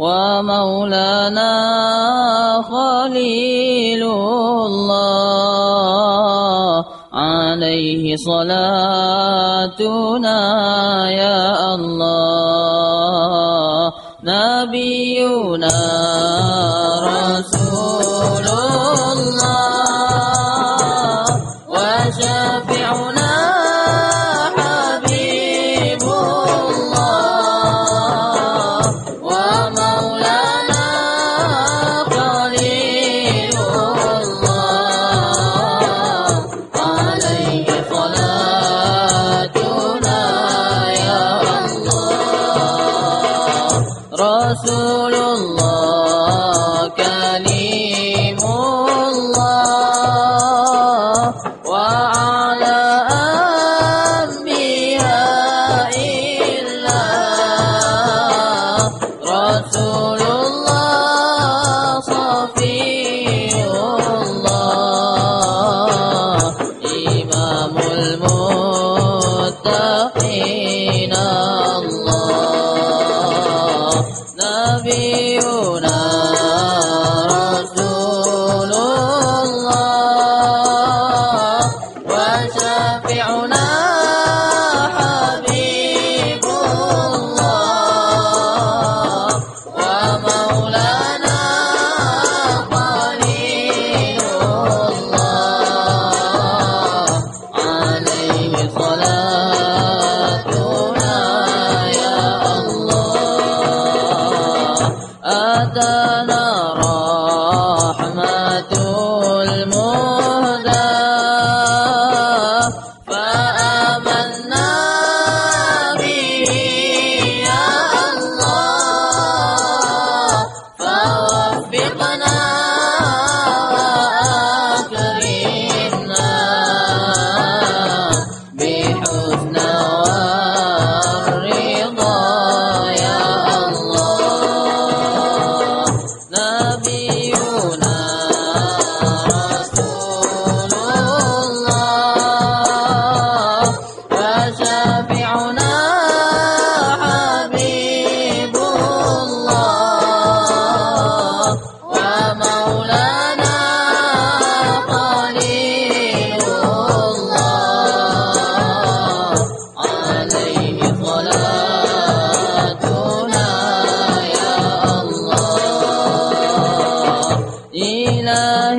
ومولانا خليل الله عليه صلاتنا يا الله. نبينا رسول رسول الله.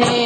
है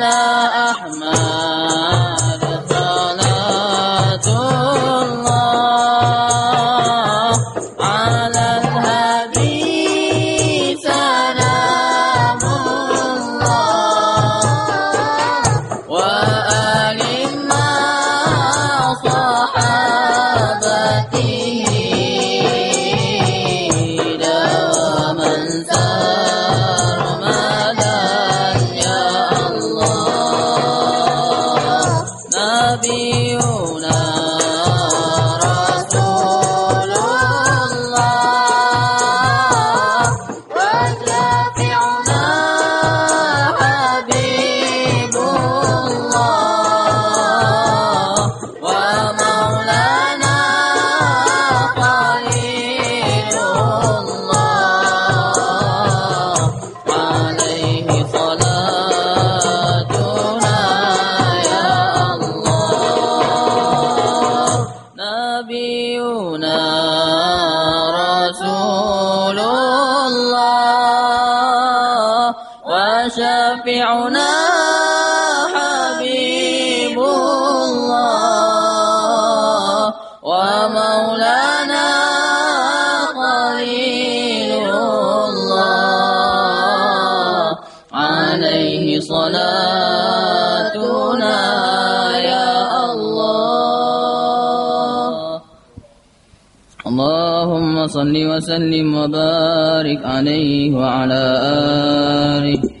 follow. شفيعنا حبيب الله ومولانا قليل الله عليه صلاتنا يا الله. اللهم صل وسلم وبارك عليه وعلى آله.